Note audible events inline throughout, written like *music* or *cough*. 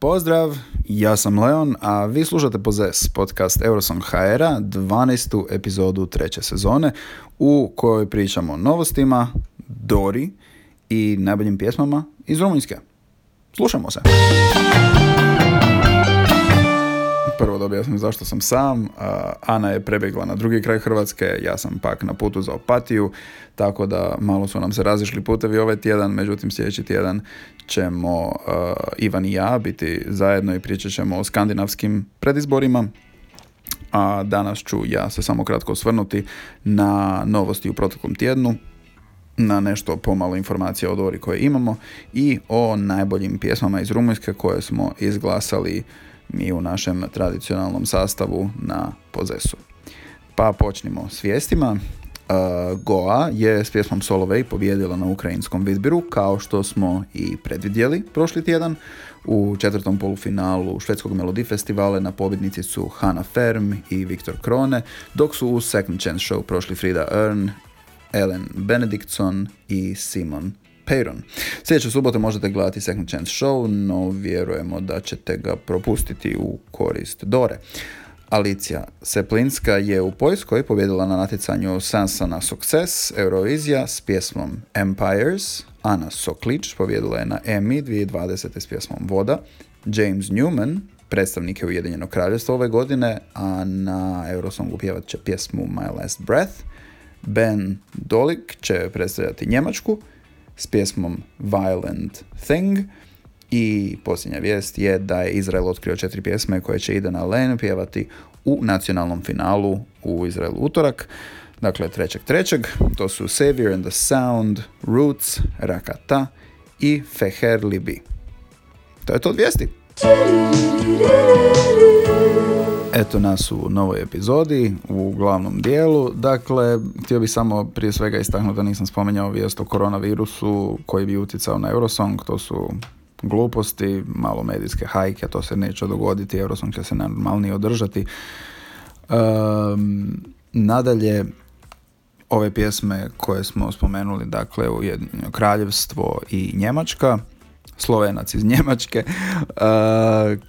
Pozdrav, ja sam Leon, a vi slušate Pozes, podcast Eurosong HR-a, 12. epizodu treće sezone, u kojoj pričamo o novostima, Dori i najboljim pjesmama iz Rumunjske. Slušamo se! Prvo dobio sam zašto sam sam, Ana je prebjegla na drugi kraj Hrvatske, ja sam pak na putu za opatiju, tako da malo su nam se razišli putevi ovaj tjedan, međutim sljedeći tjedan ćemo Ivan i ja biti zajedno i pričat ćemo o skandinavskim predizborima, a danas ću ja se samo kratko osvrnuti na novosti u proteklom tjednu, na nešto pomalo informacija o Dori koje imamo i o najboljim pjesmama iz Rumunjske koje smo izglasali mi u našem tradicionalnom sastavu na pozesu. Pa počnimo s vijestima. Uh, Goa je s pjesmom Solovej pobjedila na ukrajinskom vidbiru kao što smo i predvidjeli prošli tjedan. U četvrtom polufinalu švedskog Melodi festivala na pobjednici su Hanna Ferm i Viktor Krone, dok su u Second Chance Show prošli Frida Earn, Ellen Benediktson i Simon Peyron. Sljedeće subote možete gledati Second Chance Show, no vjerujemo da ćete ga propustiti u korist Dore. Alicija Seplinska je u Poljskoj pobjedila na natjecanju Sansana Success Eurovizija s pjesmom Empires. Ana Soklić pobjedila je na Emmy 2020. s pjesmom Voda. James Newman, predstavnik je Ujedinjenog kraljevstva ove godine, a na Eurosongu pjevat će pjesmu My Last Breath. Ben Dolik će predstavljati Njemačku s pjesmom Violent Thing. I posljednja vijest je da je Izrael otkrio četiri pjesme koje će Ida na Lane pjevati u nacionalnom finalu u Izraelu utorak. Dakle, trećeg trećeg. To su Savior and the Sound, Roots, Rakata i Feher Libi. To je to od vijesti. Eto nas u novoj epizodi, u glavnom dijelu. Dakle, htio bih samo prije svega istaknuti da nisam spomenjao vijest o koronavirusu koji bi utjecao na Eurosong. To su gluposti, malo medijske hajke, to se neće dogoditi, Eurosong će se normalnije održati. Um, nadalje, ove pjesme koje smo spomenuli, dakle, u Kraljevstvo i Njemačka, Slovenac iz Njemačke *laughs* uh,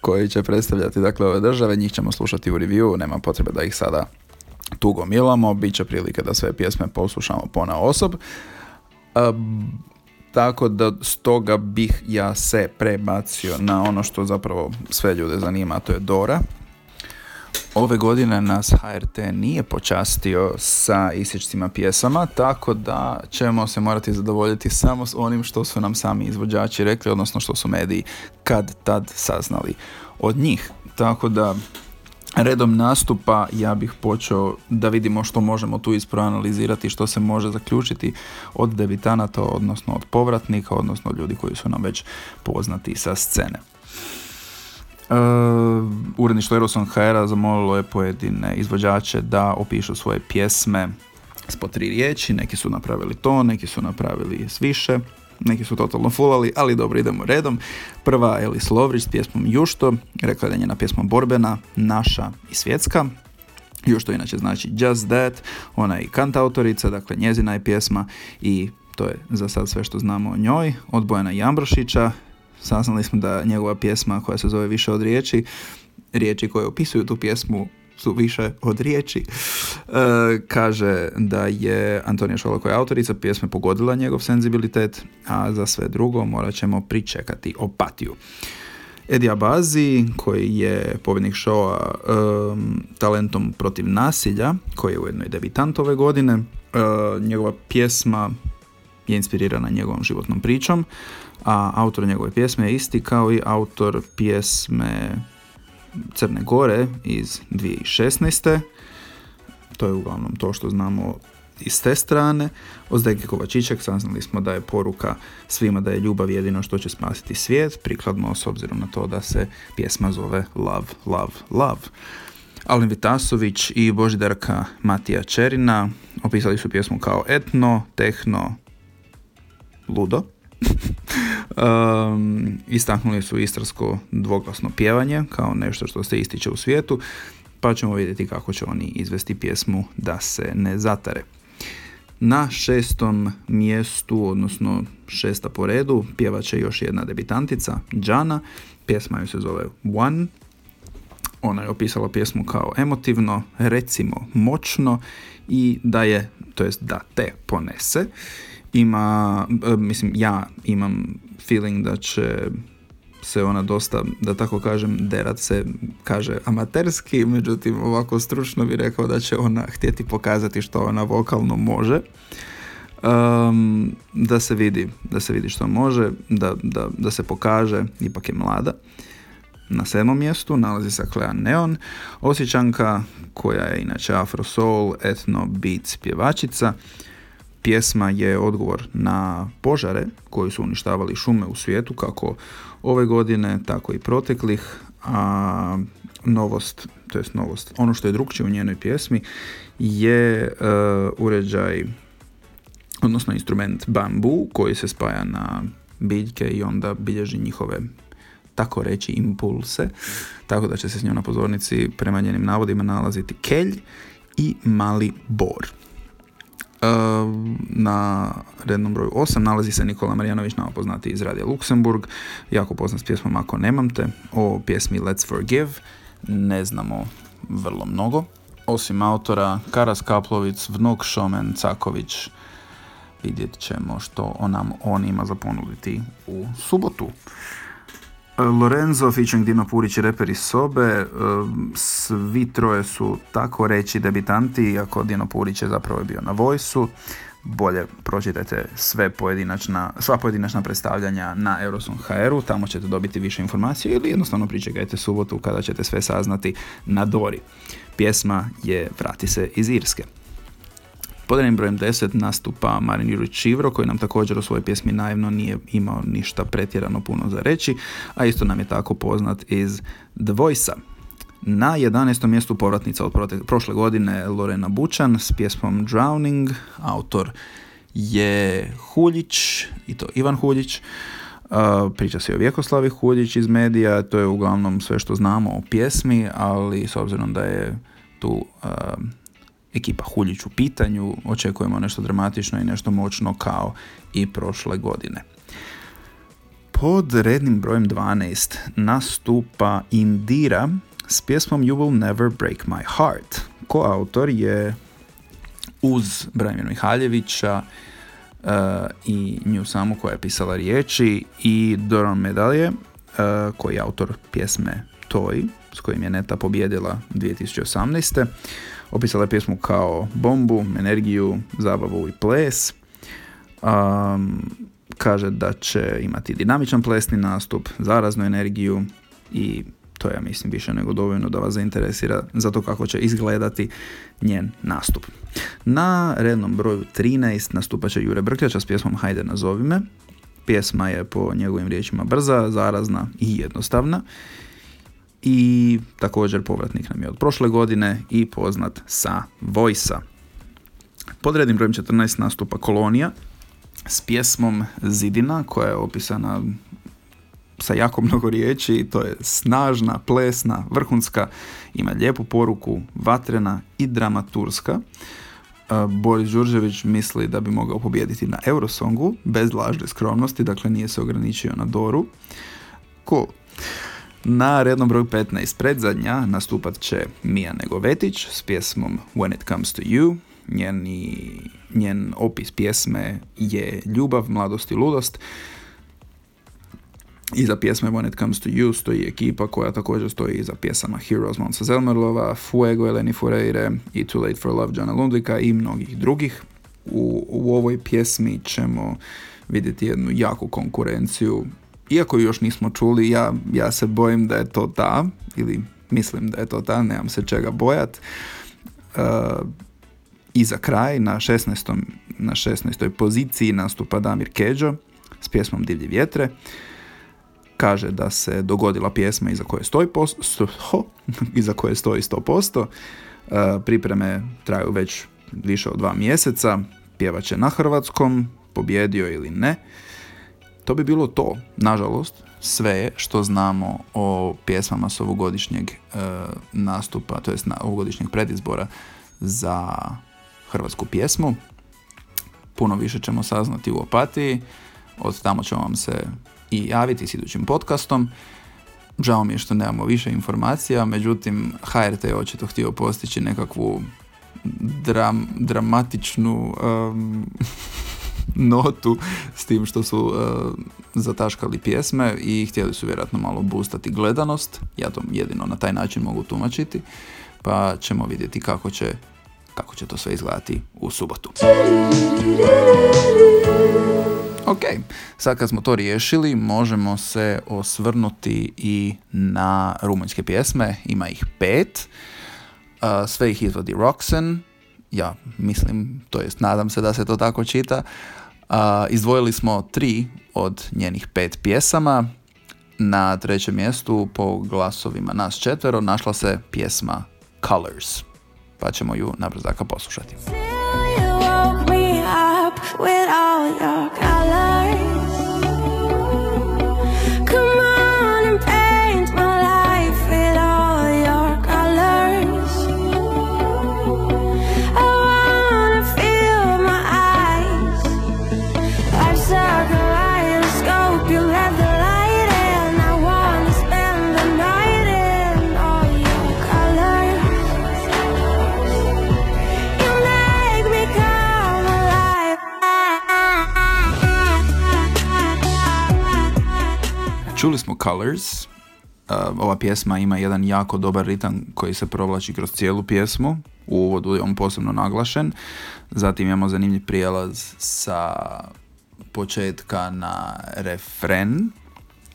koji će predstavljati dakle ove države, njih ćemo slušati u review, nema potrebe da ih sada tugo milamo, bit će prilike da sve pjesme poslušamo pona osob. tako da stoga bih ja se prebacio na ono što zapravo sve ljude zanima, to je Dora, Ove godine nas HRT nije počastio sa isječcima pjesama, tako da ćemo se morati zadovoljiti samo s onim što su nam sami izvođači rekli, odnosno što su mediji kad tad saznali od njih. Tako da redom nastupa ja bih počeo da vidimo što možemo tu isproanalizirati, što se može zaključiti od debitanata, odnosno od povratnika, odnosno ljudi koji su nam već poznati sa scene. Uh, uredništvo Eroson HR zamolilo je pojedine izvođače da opišu svoje pjesme s po tri riječi, neki su napravili to, neki su napravili s više, neki su totalno fulali, ali dobro, idemo redom. Prva Elis Lovrić s pjesmom Jušto, rekla da je njena pjesma borbena, naša i svjetska. Jušto inače znači Just That, ona je i kantautorica, dakle njezina je pjesma i to je za sad sve što znamo o njoj. Od Bojana Jambrošića, saznali smo da njegova pjesma koja se zove Više od riječi, riječi koje opisuju tu pjesmu su više od riječi. E, kaže da je Antonija Šola koja je autorica pjesme pogodila njegov senzibilitet, a za sve drugo morat ćemo pričekati opatiju. Edi Abazi, koji je pobjednik showa Talentom protiv nasilja, koji je ujedno i debitant ove godine, e, njegova pjesma je inspirirana njegovom životnom pričom a autor njegove pjesme je isti kao i autor pjesme Crne Gore iz 2016. To je uglavnom to što znamo iz te strane. Od Zdejke Kovačićek saznali smo da je poruka svima da je ljubav jedino što će spasiti svijet, prikladno s obzirom na to da se pjesma zove Love, Love, Love. Alin Vitasović i Božidarka Matija Čerina opisali su pjesmu kao etno, tehno, ludo. *laughs* Um, istaknuli su istarsko dvoglasno pjevanje kao nešto što se ističe u svijetu, pa ćemo vidjeti kako će oni izvesti pjesmu da se ne zatare. Na šestom mjestu, odnosno šesta po redu, pjevat će još jedna debitantica, Džana, pjesma ju se zove One. Ona je opisala pjesmu kao emotivno, recimo moćno i da je, to jest da te ponese. Ima, e, mislim, ja imam feeling da će se ona dosta, da tako kažem, derat se kaže amaterski, međutim ovako stručno bi rekao da će ona htjeti pokazati što ona vokalno može. Um, da se vidi, da se vidi što može, da, da, da se pokaže, ipak je mlada. Na sedmom mjestu nalazi se Clea Neon, osjećanka koja je inače afro soul, etno beat pjevačica. Pjesma je odgovor na požare koji su uništavali šume u svijetu kako ove godine, tako i proteklih, a novost, to jest novost, ono što je drugčije u njenoj pjesmi je uh, uređaj, odnosno instrument bambu koji se spaja na biljke i onda bilježi njihove tako reći impulse, tako da će se s njom na pozornici prema njenim navodima nalaziti kelj i mali bor. Na rednom broju 8 nalazi se Nikola Marjanović, nama poznati iz Radija Luksemburg, jako poznat s pjesmom Ako nemam te, o pjesmi Let's Forgive, ne znamo vrlo mnogo. Osim autora, Karas Kaplovic, Vnuk Šomen, Caković, vidjet ćemo što on nam on ima za ponuditi u subotu. Lorenzo, featuring Dino Purić i reper iz Sobe, e, svi troje su tako reći debitanti, iako Dino Purić je zapravo bio na vojsu. Bolje pročitajte sve pojedinačna, sva pojedinačna predstavljanja na Euroson HR-u, tamo ćete dobiti više informacije ili jednostavno pričekajte subotu kada ćete sve saznati na Dori. Pjesma je Vrati se iz Irske. Pod brojem 10 nastupa Marin Jurić Čivro koji nam također u svojoj pjesmi naivno nije imao ništa pretjerano puno za reći, a isto nam je tako poznat iz The Voice-a. Na 11. mjestu povratnica od prošle godine Lorena Bučan s pjesmom Drowning, autor je Huljić, i to Ivan Huljić, Uh, priča se o Vjekoslavi Huljić iz medija, to je uglavnom sve što znamo o pjesmi, ali s obzirom da je tu ekipa Huljić u pitanju, očekujemo nešto dramatično i nešto moćno kao i prošle godine. Pod rednim brojem 12 nastupa Indira s pjesmom You Will Never Break My Heart. Koautor je uz Branimir Mihaljevića uh, i nju samu koja je pisala riječi i Doron Medalje uh, koji je autor pjesme Toj s kojim je Neta pobjedila 2018. Opisala je pjesmu kao bombu, energiju, zabavu i ples. Um, kaže da će imati dinamičan plesni nastup, zaraznu energiju i to ja mislim, više nego dovoljno da vas zainteresira za to kako će izgledati njen nastup. Na rednom broju 13 nastupat će Jure Brkljača s pjesmom Hajde nazovi me. Pjesma je po njegovim riječima brza, zarazna i jednostavna i također povratnik nam je od prošle godine i poznat sa Vojsa. Pod rednim brojem 14 nastupa Kolonija s pjesmom Zidina koja je opisana sa jako mnogo riječi, to je snažna, plesna, vrhunska, ima lijepu poruku, vatrena i dramaturska. E, Boris Đurđević misli da bi mogao pobijediti na Eurosongu bez lažne skromnosti, dakle nije se ograničio na Doru. Cool. Na rednom broju 15 predzadnja nastupat će Mija Negovetić s pjesmom When It Comes To You. Njeni, njen opis pjesme je ljubav, mladost i ludost. Iza pjesme When It Comes To You stoji ekipa koja također stoji iza pjesama Heroes Monsa Zelmerlova, Fuego Eleni Fureire i Too Late For Love Johna Lundvika i mnogih drugih. U, u ovoj pjesmi ćemo vidjeti jednu jaku konkurenciju iako još nismo čuli, ja, ja se bojim da je to ta, ili mislim da je to ta, nemam se čega bojat. Uh, I za kraj, na 16. na 16. poziciji nastupa Damir Keđo s pjesmom Divlji vjetre. Kaže da se dogodila pjesma iza koje stoji, posto, ho, *laughs* iza koje stoji 100%. Uh, pripreme traju već više od dva mjeseca. Pjevaće na hrvatskom, pobjedio ili ne. To bi bilo to, nažalost, sve što znamo o pjesmama s ovogodišnjeg e, nastupa, to jest na ovogodišnjeg predizbora za hrvatsku pjesmu. Puno više ćemo saznati u opatiji, od tamo ćemo vam se i javiti s idućim podcastom. Žao mi je što nemamo više informacija, međutim HRT je očito htio postići nekakvu dram, dramatičnu *laughs* notu s tim što su uh, zataškali pjesme i htjeli su vjerojatno malo boostati gledanost. Ja to jedino na taj način mogu tumačiti. Pa ćemo vidjeti kako će, kako će to sve izgledati u subotu. Ok, sad kad smo to riješili, možemo se osvrnuti i na rumunjske pjesme. Ima ih pet. Uh, sve ih izvodi Roxen. Ja mislim, to jest nadam se da se to tako čita. Uh, izdvojili smo tri od njenih pet pjesama. Na trećem mjestu po glasovima nas četvero našla se pjesma Colors. Pa ćemo ju na brzaka poslušati. Čuli smo Colors. Uh, ova pjesma ima jedan jako dobar ritam koji se provlači kroz cijelu pjesmu. U uvodu je on posebno naglašen. Zatim imamo zanimljiv prijelaz sa početka na refren.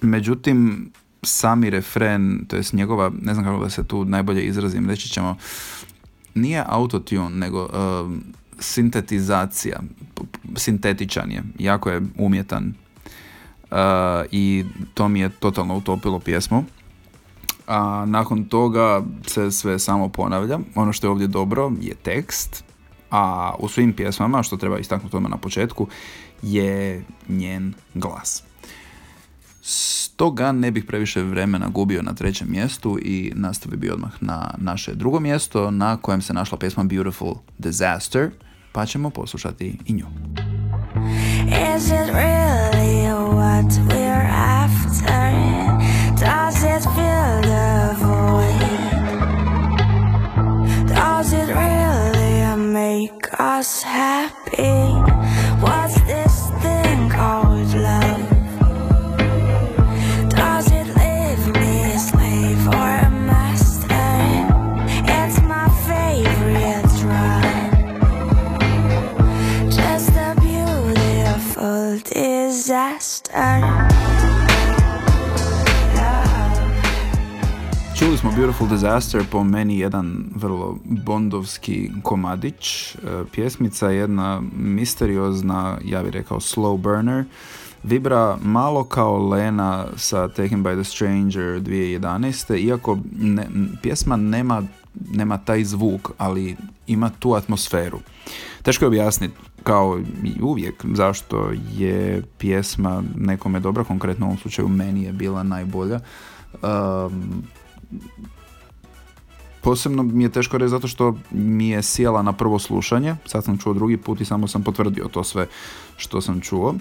Međutim, sami refren, to jest njegova, ne znam kako da se tu najbolje izrazim, reći ćemo, nije autotune, nego uh, sintetizacija, sintetičan je, jako je umjetan i to mi je totalno utopilo pjesmu. A nakon toga se sve samo ponavlja. Ono što je ovdje dobro je tekst, a u svim pjesmama, što treba istaknuti odmah na početku, je njen glas. Stoga ne bih previše vremena gubio na trećem mjestu i nastavio bi odmah na naše drugo mjesto na kojem se našla pjesma Beautiful Disaster, pa ćemo poslušati i nju. Is it really what we're after? Does it fill the void? Does it really make us happy? Smo Beautiful Disaster, po meni jedan vrlo bondovski komadić. E, pjesmica je jedna misteriozna, ja bih rekao slow burner. Vibra malo kao Lena sa Taken by the Stranger 2011. Iako ne, pjesma nema, nema taj zvuk, ali ima tu atmosferu. Teško je objasniti kao i uvijek zašto je pjesma nekome dobra, konkretno u ovom slučaju meni je bila najbolja. Um, posebno mi je teško reći zato što mi je sjela na prvo slušanje, sad sam čuo drugi put i samo sam potvrdio to sve što sam čuo.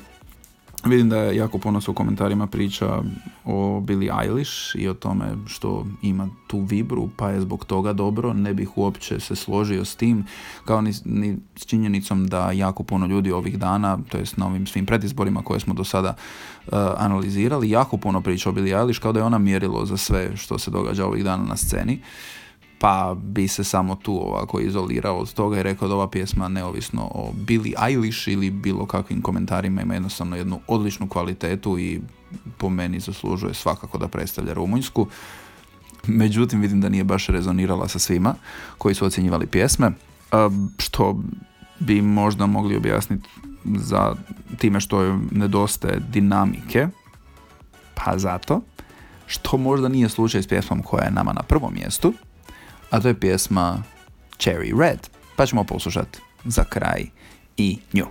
Vidim da je jako puno se u komentarima priča o Billie Eilish i o tome što ima tu vibru, pa je zbog toga dobro. Ne bih uopće se složio s tim, kao ni, ni s činjenicom da jako puno ljudi ovih dana, to jest na ovim svim predizborima koje smo do sada uh, analizirali, jako puno priča o Billie Eilish, kao da je ona mjerilo za sve što se događa ovih dana na sceni pa bi se samo tu ovako izolirao od toga i rekao da ova pjesma neovisno o Billie Eilish ili bilo kakvim komentarima ima jednostavno jednu odličnu kvalitetu i po meni zaslužuje svakako da predstavlja Rumunjsku. Međutim, vidim da nije baš rezonirala sa svima koji su ocjenjivali pjesme, što bi možda mogli objasniti za time što je nedostaje dinamike, pa zato, što možda nije slučaj s pjesmom koja je nama na prvom mjestu, a to je pjesma Cherry Red. Pa ćemo poslušati za kraj i nju.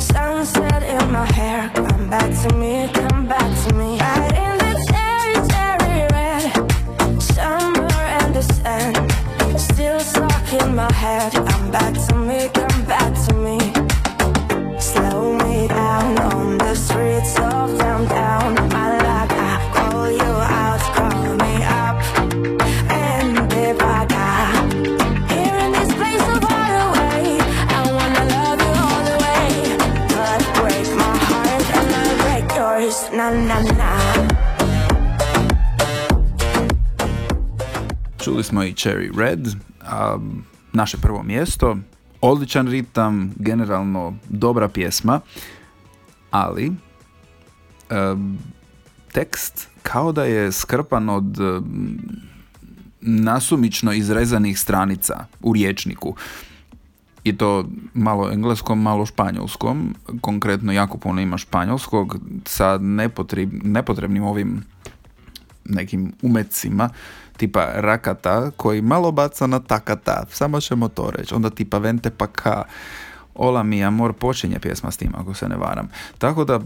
Sunset in my hair, come back to me, come back to me. Right in the cherry, cherry red, summer and the sand, still stuck in my head. Come back Čuli smo i Cherry Red, a, naše prvo mjesto, odličan ritam, generalno dobra pjesma, ali tekst kao da je skrpan od nasumično izrezanih stranica u riječniku i to malo engleskom, malo španjolskom, konkretno jako puno ima španjolskog sa nepotrebnim ovim nekim umecima tipa rakata koji malo baca na takata, samo ćemo to reći, onda tipa vente pa ka, Ola mi amor počinje pjesma s tim ako se ne varam. Tako da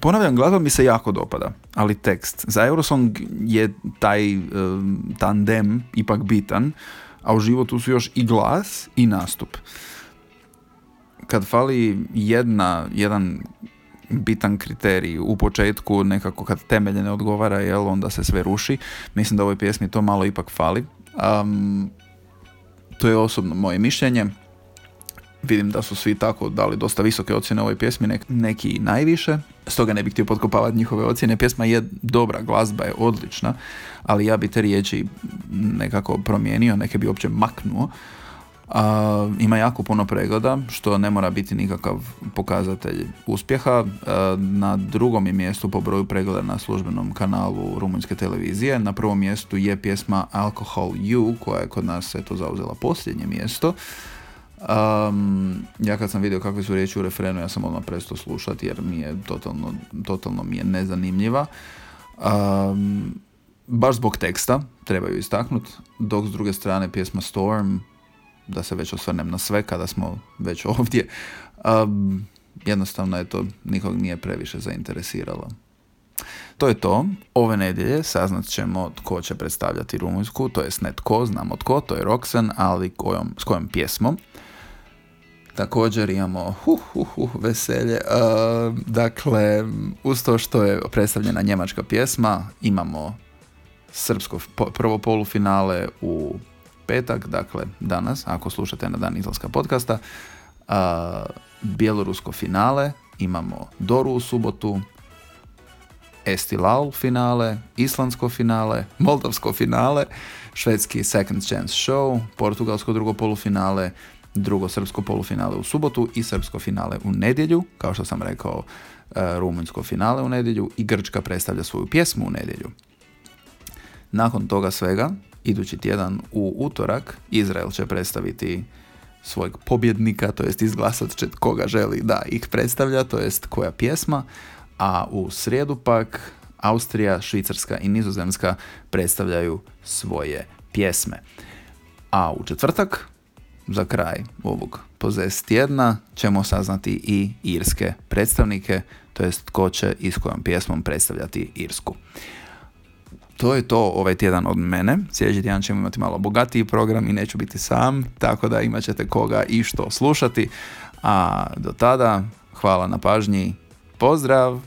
ponavljam glazba mi se jako dopada, ali tekst. Za Eurosong je taj tandem ipak bitan, a u životu su još i glas i nastup. Kad fali jedna, jedan bitan kriterij u početku nekako kad temelje ne odgovara jel onda se sve ruši mislim da ovoj pjesmi to malo ipak fali um, to je osobno moje mišljenje vidim da su svi tako dali dosta visoke ocjene ovoj pjesmi, neki najviše, stoga ne bih htio potkopavati njihove ocjene. Pjesma je dobra, glazba je odlična, ali ja bi te riječi nekako promijenio, neke bi uopće maknuo. A, ima jako puno pregleda, što ne mora biti nikakav pokazatelj uspjeha. na drugom je mjestu po broju pregleda na službenom kanalu rumunjske televizije. Na prvom mjestu je pjesma Alcohol You, koja je kod nas eto zauzela posljednje mjesto. Um, ja kad sam vidio kakve su riječi u refrenu, ja sam odmah prestao slušati jer mi je totalno, totalno mi je nezanimljiva. Um, baš zbog teksta, trebaju istaknuti, dok s druge strane pjesma Storm, da se već osvrnem na sve kada smo već ovdje, um, jednostavno je to nikog nije previše zainteresiralo. To je to. Ove nedjelje saznat ćemo tko će predstavljati Rumunjsku, to jest ne tko, znamo tko, to je Roxen, ali kojom, s kojom pjesmom. Također imamo uh, uh, uh, veselje. Uh, dakle, uz to što je predstavljena njemačka pjesma, imamo srpsko prvo polufinale u petak, dakle danas, ako slušate na dan izlaska podcasta, uh, bjelorusko finale, imamo Doru u subotu, Estilal finale, islandsko finale, *laughs* moldavsko finale, švedski second chance show, portugalsko drugo polufinale, drugo srpsko polufinale u subotu i srpsko finale u nedjelju, kao što sam rekao e, rumunjsko finale u nedjelju i Grčka predstavlja svoju pjesmu u nedjelju. Nakon toga svega, idući tjedan u utorak, Izrael će predstaviti svojeg pobjednika, to jest izglasat će koga želi da ih predstavlja, to jest koja pjesma, a u srijedu pak Austrija, Švicarska i Nizozemska predstavljaju svoje pjesme. A u četvrtak za kraj ovog pozest tjedna ćemo saznati i irske predstavnike, to jest tko će i s kojom pjesmom predstavljati Irsku. To je to ovaj tjedan od mene. Sljedeći tjedan ćemo imati malo bogatiji program i neću biti sam, tako da imat ćete koga i što slušati. A do tada, hvala na pažnji, pozdrav!